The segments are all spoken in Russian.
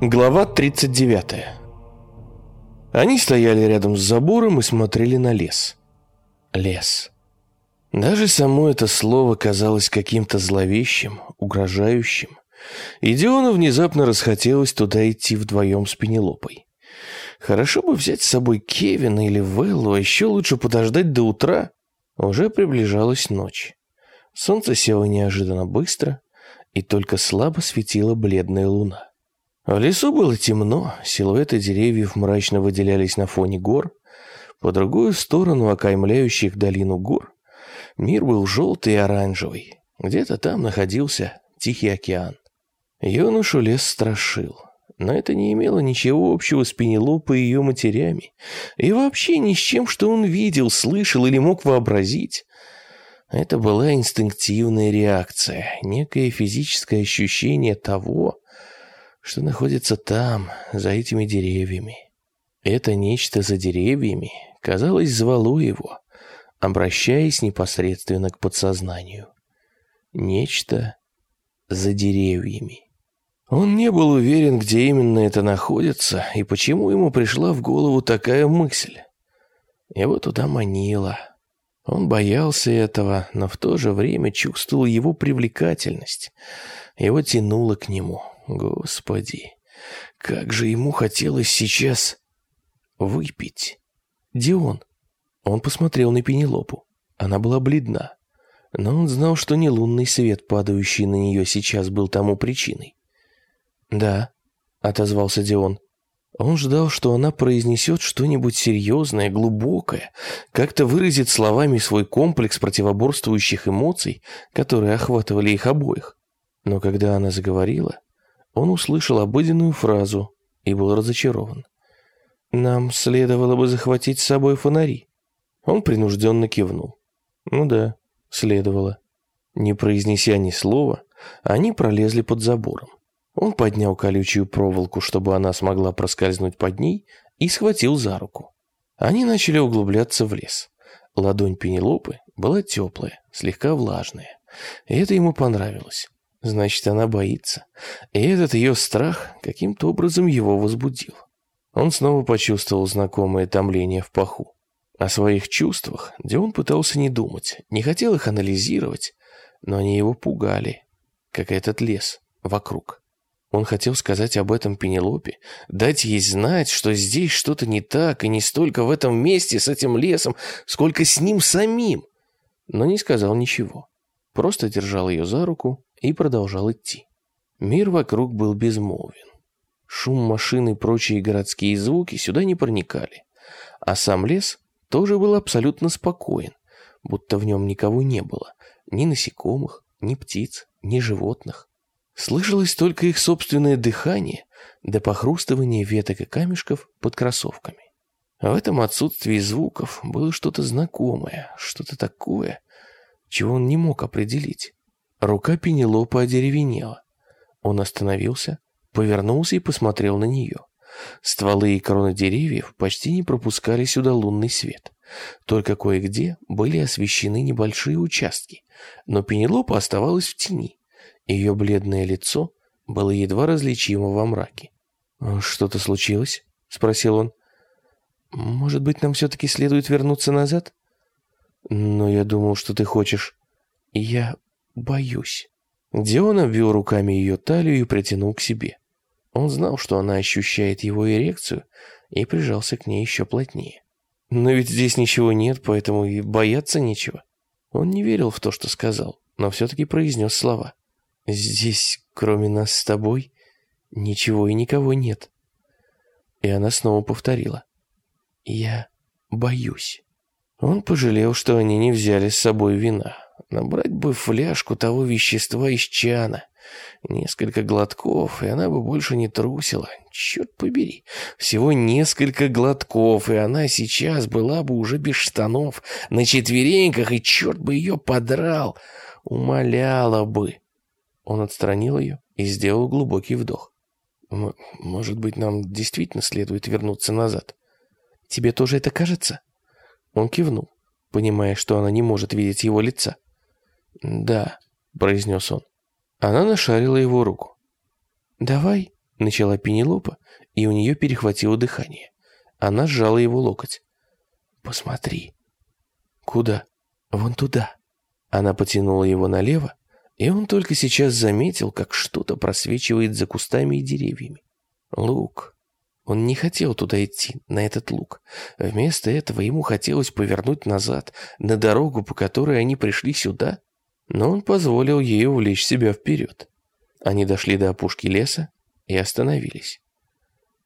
Глава 39 Они стояли рядом с забором и смотрели на лес. Лес. Даже само это слово казалось каким-то зловещим, угрожающим. И Диону внезапно расхотелось туда идти вдвоем с Пенелопой. Хорошо бы взять с собой Кевина или Веллу, а еще лучше подождать до утра. Уже приближалась ночь. Солнце село неожиданно быстро, и только слабо светила бледная луна. В лесу было темно, силуэты деревьев мрачно выделялись на фоне гор. По другую сторону окаймляющих долину гор мир был желтый и оранжевый. Где-то там находился Тихий океан. Юношу лес страшил, но это не имело ничего общего с Пенелопой и ее матерями, и вообще ни с чем, что он видел, слышал или мог вообразить. Это была инстинктивная реакция, некое физическое ощущение того, что находится там, за этими деревьями. Это нечто за деревьями, казалось, звало его, обращаясь непосредственно к подсознанию. Нечто за деревьями. Он не был уверен, где именно это находится и почему ему пришла в голову такая мысль. Его туда манило. Он боялся этого, но в то же время чувствовал его привлекательность. Его тянуло к нему. Господи, как же ему хотелось сейчас выпить. Дион. Он посмотрел на Пенелопу. Она была бледна. Но он знал, что не лунный свет, падающий на нее сейчас, был тому причиной. «Да», — отозвался Дион. Он ждал, что она произнесет что-нибудь серьезное, глубокое, как-то выразит словами свой комплекс противоборствующих эмоций, которые охватывали их обоих. Но когда она заговорила, он услышал обыденную фразу и был разочарован. «Нам следовало бы захватить с собой фонари». Он принужденно кивнул. «Ну да, следовало». Не произнеся ни слова, они пролезли под забором. Он поднял колючую проволоку, чтобы она смогла проскользнуть под ней, и схватил за руку. Они начали углубляться в лес. Ладонь Пенелопы была теплая, слегка влажная. И это ему понравилось. Значит, она боится. И этот ее страх каким-то образом его возбудил. Он снова почувствовал знакомое томление в паху. О своих чувствах Дион пытался не думать, не хотел их анализировать, но они его пугали, как этот лес вокруг. Он хотел сказать об этом Пенелопе, дать ей знать, что здесь что-то не так, и не столько в этом месте с этим лесом, сколько с ним самим. Но не сказал ничего. Просто держал ее за руку и продолжал идти. Мир вокруг был безмолвен. Шум машин и прочие городские звуки сюда не проникали. А сам лес тоже был абсолютно спокоен, будто в нем никого не было. Ни насекомых, ни птиц, ни животных. Слышалось только их собственное дыхание до похрустывания веток и камешков под кроссовками. В этом отсутствии звуков было что-то знакомое, что-то такое, чего он не мог определить. Рука Пенелопы одеревенела. Он остановился, повернулся и посмотрел на нее. Стволы и кроны деревьев почти не пропускали сюда лунный свет. Только кое-где были освещены небольшие участки, но Пенелопа оставалась в тени. Ее бледное лицо было едва различимо во мраке. «Что-то случилось?» — спросил он. «Может быть, нам все-таки следует вернуться назад?» «Но я думал, что ты хочешь...» «Я боюсь». Дион обвил руками ее талию и притянул к себе. Он знал, что она ощущает его эрекцию, и прижался к ней еще плотнее. Но ведь здесь ничего нет, поэтому и бояться нечего. Он не верил в то, что сказал, но все-таки произнес слова. «Здесь, кроме нас с тобой, ничего и никого нет». И она снова повторила. «Я боюсь». Он пожалел, что они не взяли с собой вина. Набрать бы фляжку того вещества из чана. Несколько глотков, и она бы больше не трусила. Черт побери. Всего несколько глотков, и она сейчас была бы уже без штанов, на четвереньках, и черт бы ее подрал. Умоляла бы. Он отстранил ее и сделал глубокий вдох. «Может быть, нам действительно следует вернуться назад?» «Тебе тоже это кажется?» Он кивнул, понимая, что она не может видеть его лица. «Да», — произнес он. Она нашарила его руку. «Давай Начала Пенелопа, и у нее перехватило дыхание. Она сжала его локоть. «Посмотри». «Куда?» «Вон туда». Она потянула его налево, и он только сейчас заметил, как что-то просвечивает за кустами и деревьями. Лук. Он не хотел туда идти, на этот луг. Вместо этого ему хотелось повернуть назад, на дорогу, по которой они пришли сюда. Но он позволил ей увлечь себя вперед. Они дошли до опушки леса и остановились.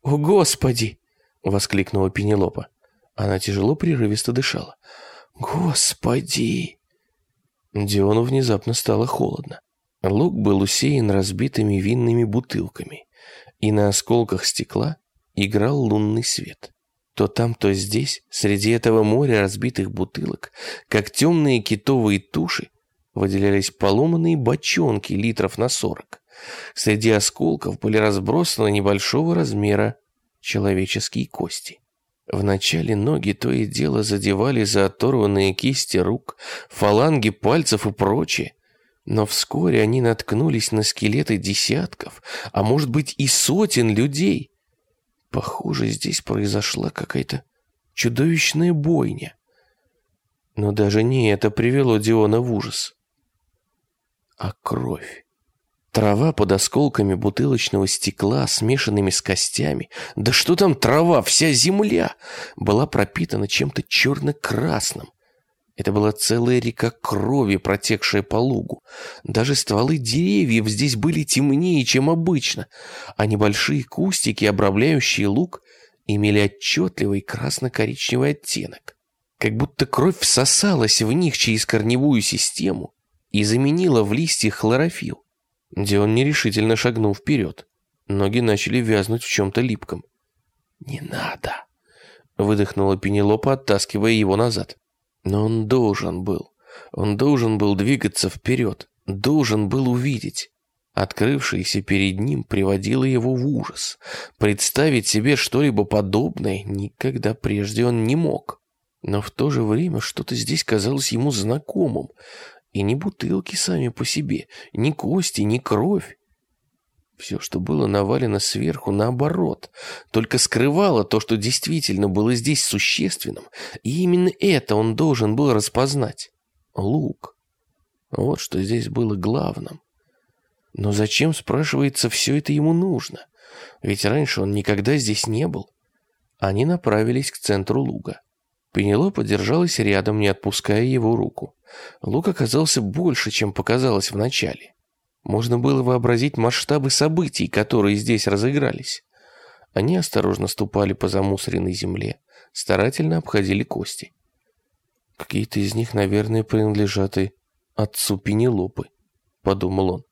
«О, Господи!» — воскликнула Пенелопа. Она тяжело прерывисто дышала. «Господи!» Диону внезапно стало холодно. Луг был усеян разбитыми винными бутылками, и на осколках стекла играл лунный свет. То там, то здесь, среди этого моря разбитых бутылок, как темные китовые туши, выделялись поломанные бочонки литров на сорок. Среди осколков были разбросаны небольшого размера человеческие кости. Вначале ноги то и дело задевали за оторванные кисти рук, фаланги пальцев и прочее. Но вскоре они наткнулись на скелеты десятков, а может быть и сотен людей. Похоже, здесь произошла какая-то чудовищная бойня. Но даже не это привело Диона в ужас. А кровь. Трава под осколками бутылочного стекла, смешанными с костями, да что там трава, вся земля, была пропитана чем-то черно-красным. Это была целая река крови, протекшая по лугу. Даже стволы деревьев здесь были темнее, чем обычно, а небольшие кустики, обрамляющие луг, имели отчетливый красно-коричневый оттенок. Как будто кровь всосалась в них через корневую систему и заменила в листьях хлорофилл. Дион нерешительно шагнул вперед. Ноги начали вязнуть в чем-то липком. «Не надо!» — выдохнула Пенелопа, оттаскивая его назад. Но он должен был. Он должен был двигаться вперед, должен был увидеть. Открывшееся перед ним приводило его в ужас. Представить себе что-либо подобное никогда прежде он не мог. Но в то же время что-то здесь казалось ему знакомым, и ни бутылки сами по себе, ни кости, ни кровь. Все, что было навалено сверху, наоборот, только скрывало то, что действительно было здесь существенным, и именно это он должен был распознать. Лук. Вот что здесь было главным. Но зачем, спрашивается, все это ему нужно? Ведь раньше он никогда здесь не был. Они направились к центру луга. Пенелопа держалась рядом, не отпуская его руку. Лук оказался больше, чем показалось вначале. Можно было вообразить масштабы событий, которые здесь разыгрались. Они осторожно ступали по замусоренной земле, старательно обходили кости. Какие-то из них, наверное, принадлежат и отцу Пенелопы, подумал он,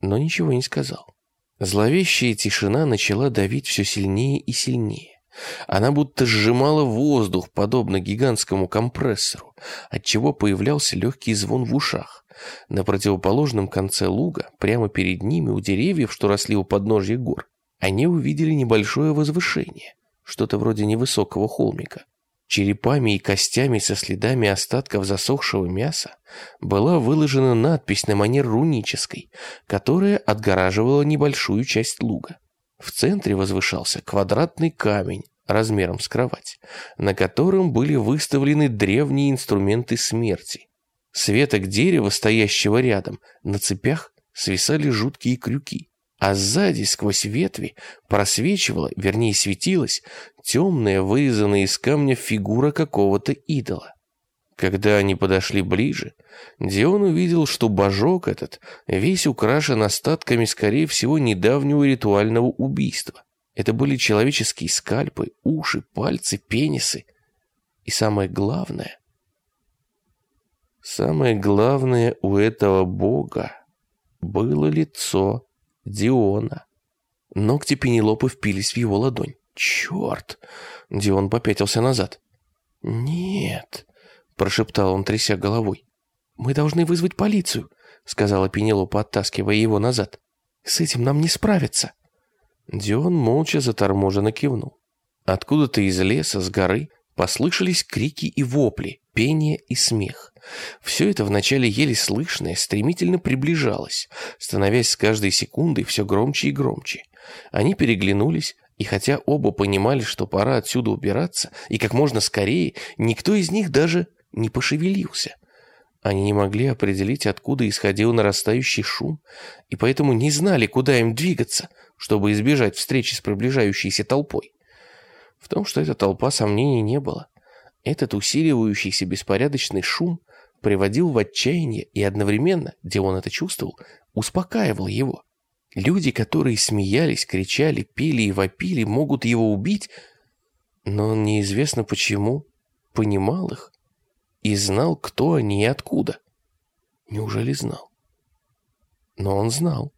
но ничего не сказал. Зловещая тишина начала давить все сильнее и сильнее. Она будто сжимала воздух, подобно гигантскому компрессору, отчего появлялся легкий звон в ушах. На противоположном конце луга, прямо перед ними, у деревьев, что росли у подножья гор, они увидели небольшое возвышение, что-то вроде невысокого холмика. Черепами и костями со следами остатков засохшего мяса была выложена надпись на манер рунической, которая отгораживала небольшую часть луга. В центре возвышался квадратный камень размером с кровать, на котором были выставлены древние инструменты смерти. С веток дерева, стоящего рядом, на цепях свисали жуткие крюки, а сзади, сквозь ветви, просвечивала, вернее светилась, темная, вырезанная из камня фигура какого-то идола. Когда они подошли ближе, Дион увидел, что божок этот весь украшен остатками, скорее всего, недавнего ритуального убийства. Это были человеческие скальпы, уши, пальцы, пенисы. И самое главное... Самое главное у этого бога было лицо Диона. Ногти Пенелопы впились в его ладонь. «Черт!» Дион попятился назад. «Нет!» прошептал он, тряся головой. «Мы должны вызвать полицию», — сказала Пенелопа, оттаскивая его назад. «С этим нам не справиться». Дион молча заторможенно кивнул. Откуда-то из леса, с горы, послышались крики и вопли, пение и смех. Все это вначале еле слышное стремительно приближалось, становясь с каждой секундой все громче и громче. Они переглянулись, и хотя оба понимали, что пора отсюда убираться, и как можно скорее, никто из них даже не пошевелился. Они не могли определить, откуда исходил нарастающий шум, и поэтому не знали, куда им двигаться, чтобы избежать встречи с приближающейся толпой. В том, что эта толпа, сомнений не было. Этот усиливающийся беспорядочный шум приводил в отчаяние и одновременно, где он это чувствовал, успокаивал его. Люди, которые смеялись, кричали, пели и вопили, могут его убить, но он неизвестно почему понимал их и знал, кто они и откуда. Неужели знал? Но он знал.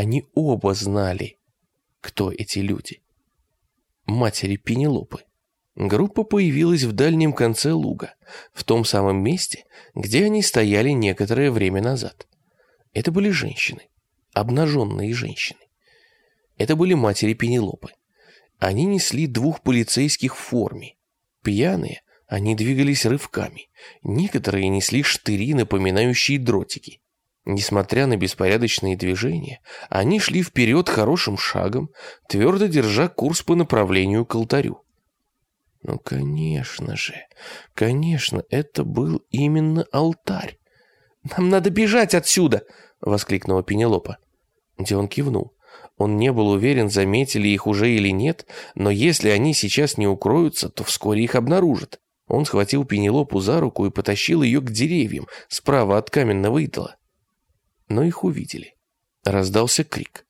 Они оба знали, кто эти люди. Матери Пенелопы. Группа появилась в дальнем конце луга, в том самом месте, где они стояли некоторое время назад. Это были женщины, обнаженные женщины. Это были матери Пенелопы. Они несли двух полицейских в форме. Пьяные, они двигались рывками. Некоторые несли штыри, напоминающие дротики. Несмотря на беспорядочные движения, они шли вперед хорошим шагом, твердо держа курс по направлению к алтарю. Ну, конечно же, конечно, это был именно алтарь. «Нам надо бежать отсюда!» — воскликнула Пенелопа. Дион кивнул. Он не был уверен, заметили их уже или нет, но если они сейчас не укроются, то вскоре их обнаружат. Он схватил Пенелопу за руку и потащил ее к деревьям, справа от каменного идола. Но их увидели. Раздался крик.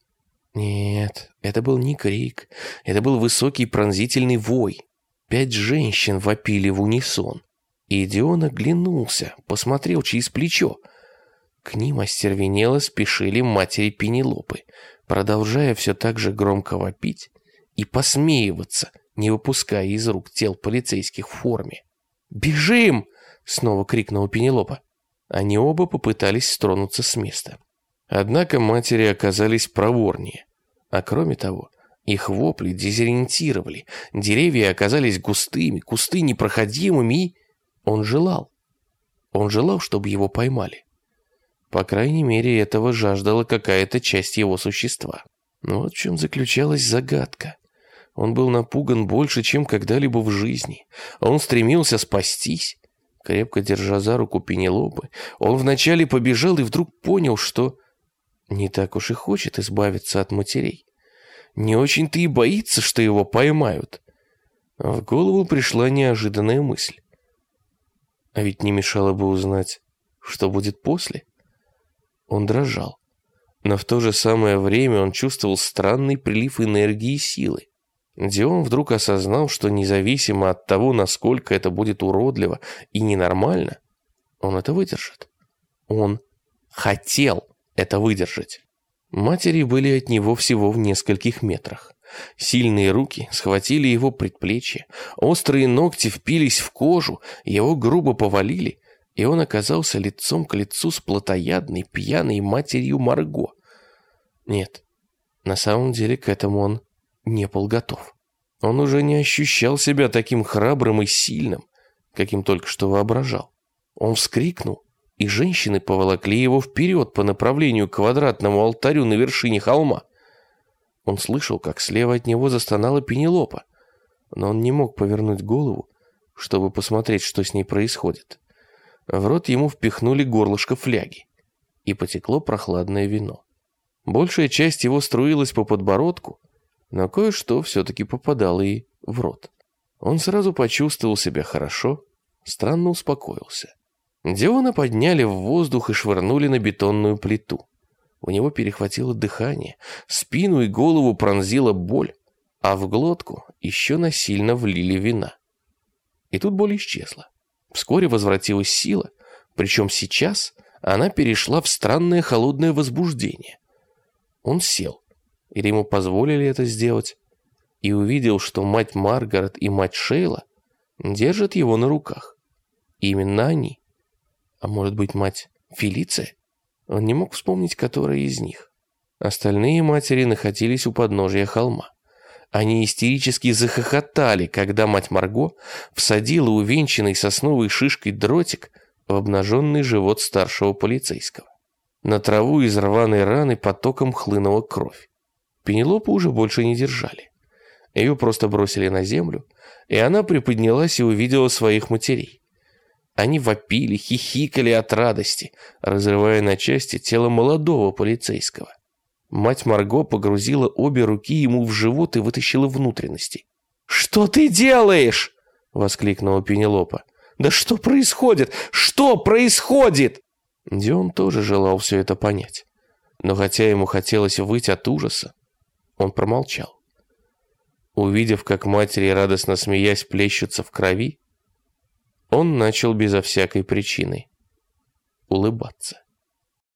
Нет, это был не крик, это был высокий пронзительный вой. Пять женщин вопили в унисон. И Дион оглянулся, посмотрел через плечо. К ним остервенело спешили матери Пенелопы, продолжая все так же громко вопить и посмеиваться, не выпуская из рук тел полицейских в форме. «Бежим!» — снова крикнула Пенелопа. Они оба попытались стронуться с места. Однако матери оказались проворнее. А кроме того, их вопли дезориентировали, деревья оказались густыми, кусты непроходимыми, и он желал. Он желал, чтобы его поймали. По крайней мере, этого жаждала какая-то часть его существа. Но вот в чем заключалась загадка. Он был напуган больше, чем когда-либо в жизни. Он стремился спастись. Крепко держа за руку Пенелопы, он вначале побежал и вдруг понял, что не так уж и хочет избавиться от матерей не очень-то и боится, что его поймают. В голову пришла неожиданная мысль. А ведь не мешало бы узнать, что будет после. Он дрожал, но в то же самое время он чувствовал странный прилив энергии и силы. Дион вдруг осознал, что независимо от того, насколько это будет уродливо и ненормально, он это выдержит. Он хотел это выдержать. Матери были от него всего в нескольких метрах. Сильные руки схватили его предплечье, острые ногти впились в кожу, его грубо повалили, и он оказался лицом к лицу с плотоядной, пьяной матерью Марго. Нет, на самом деле к этому он не был готов. Он уже не ощущал себя таким храбрым и сильным, каким только что воображал. Он вскрикнул и женщины поволокли его вперед по направлению к квадратному алтарю на вершине холма. Он слышал, как слева от него застонала Пенелопа, но он не мог повернуть голову, чтобы посмотреть, что с ней происходит. В рот ему впихнули горлышко фляги, и потекло прохладное вино. Большая часть его струилась по подбородку, но кое-что все-таки попадало и в рот. Он сразу почувствовал себя хорошо, странно успокоился. Диона подняли в воздух и швырнули на бетонную плиту. У него перехватило дыхание, спину и голову пронзила боль, а в глотку еще насильно влили вина. И тут боль исчезла. Вскоре возвратилась сила, причем сейчас она перешла в странное холодное возбуждение. Он сел, или ему позволили это сделать, и увидел, что мать Маргарет и мать Шейла держат его на руках. Именно они. А может быть, мать Фелиция? Он не мог вспомнить, которая из них. Остальные матери находились у подножия холма. Они истерически захохотали, когда мать Марго всадила увенчанный сосновой шишкой дротик в обнаженный живот старшего полицейского. На траву из рваной раны потоком хлынула кровь. Пенелопу уже больше не держали. Ее просто бросили на землю, и она приподнялась и увидела своих матерей. Они вопили, хихикали от радости, разрывая на части тело молодого полицейского. Мать Марго погрузила обе руки ему в живот и вытащила внутренности. «Что ты делаешь?» — воскликнула Пенелопа. «Да что происходит? Что происходит?» Дион тоже желал все это понять. Но хотя ему хотелось выйти от ужаса, он промолчал. Увидев, как матери, радостно смеясь, плещутся в крови, он начал безо всякой причины улыбаться.